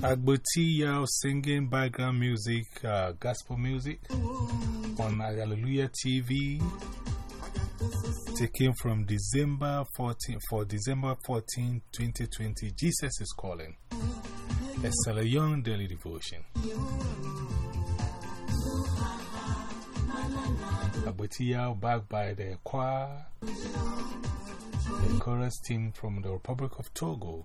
Agboti singing background music, uh, gospel music on Hallelujah TV. Taken from December 14, for December 14, 2020. Jesus is calling. A Stella Young daily devotion. Agboti backed by the choir, the chorus team from the Republic of Togo.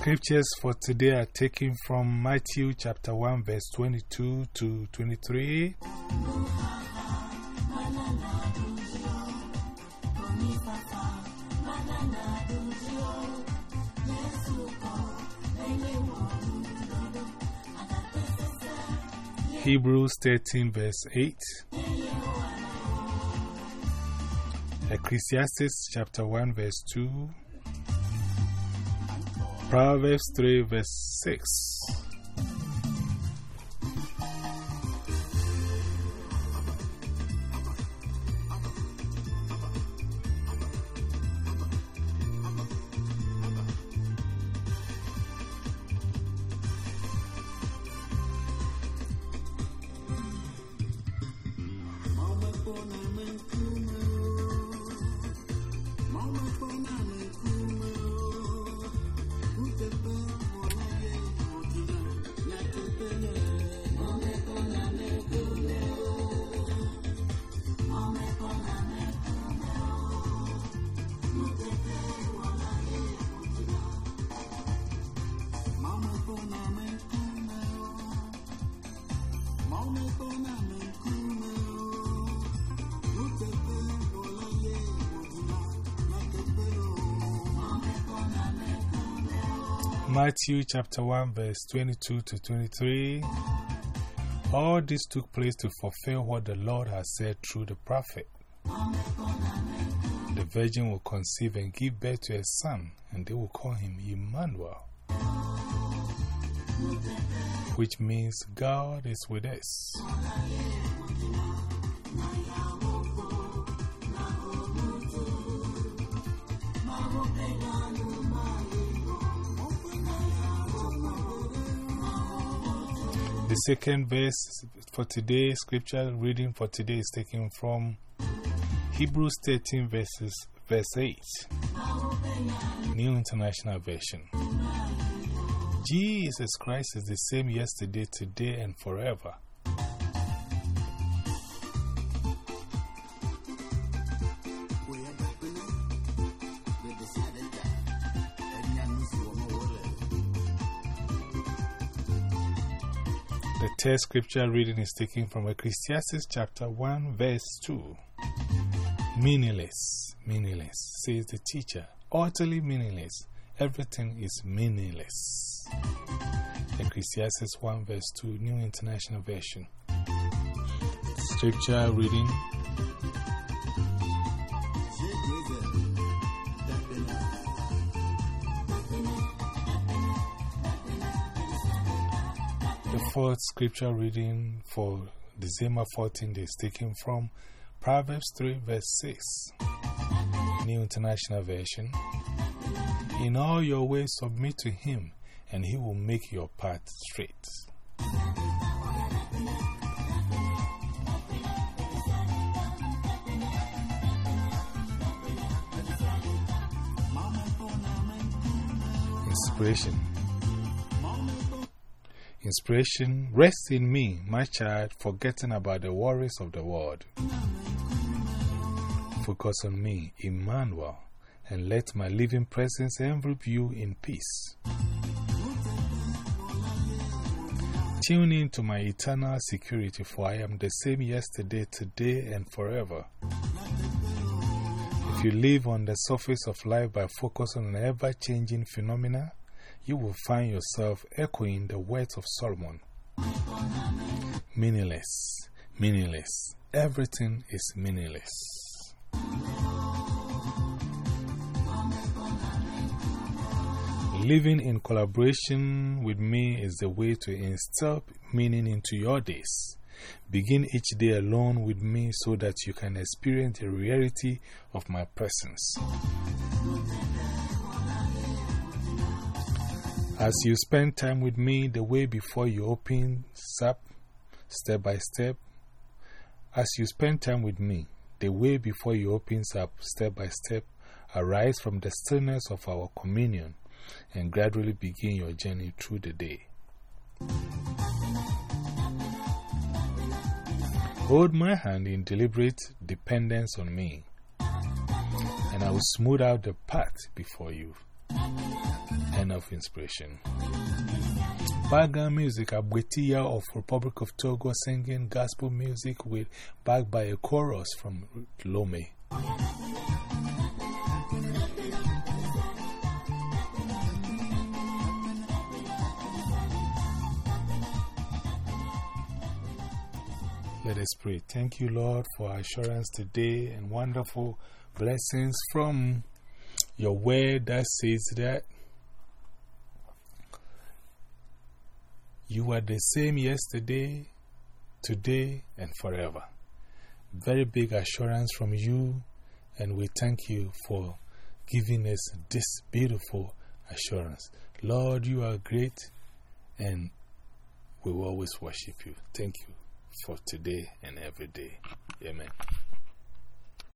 Scriptures for today are taken from Matthew chapter 1, verse 22 to 23. Hebrews 13, verse 8. Ecclesiastes chapter 1, verse 2. Proverbs 3, verse 6. Matthew chapter 1, verse 22 to 23. All this took place to fulfill what the Lord has said through the prophet. The virgin will conceive and give birth to a son, and they will call him Emmanuel, which means God is with us. The second verse for today's scripture reading for today is taken from Hebrews 13, verses, verse 8, New International Version. Jesus Christ is the same yesterday, today, and forever. The third scripture reading is taken from Ecclesiastes chapter 1, verse 2. Meaningless, meaningless, says the teacher. Utterly meaningless. Everything is meaningless. Ecclesiastes 1, verse 2, New International Version. Scripture reading. Fourth scripture reading for December 14th is taken from Proverbs 3, verse 6, New International Version. In all your ways, submit to Him, and He will make your path straight. Inspiration. Inspiration, rest in me, my child, forgetting about the worries of the world. Focus on me, Emmanuel, and let my living presence envelop you in peace. Tune in to my eternal security, for I am the same yesterday, today, and forever. If you live on the surface of life by focusing on ever changing phenomena, you will find yourself echoing the words of Solomon. meaningless. Meaningless. Everything is meaningless. Living in collaboration with me is the way to instill meaning into your days. Begin each day alone with me so that you can experience the reality of my presence. As you spend time with me, the way before you open up step by step, as you spend time with me, the way before you opens up step by step, arise from the stillness of our communion and gradually begin your journey through the day. Hold my hand in deliberate dependence on me, and I will smooth out the path before you. End of inspiration. Background music, Abwetia of Republic of Togo singing gospel music with backed by a chorus from Lome. Let us pray. Thank you, Lord, for assurance today and wonderful blessings from your word that says that you are the same yesterday, today, and forever. Very big assurance from you, and we thank you for giving us this beautiful assurance. Lord, you are great, and we will always worship you. Thank you for today and every day. Amen.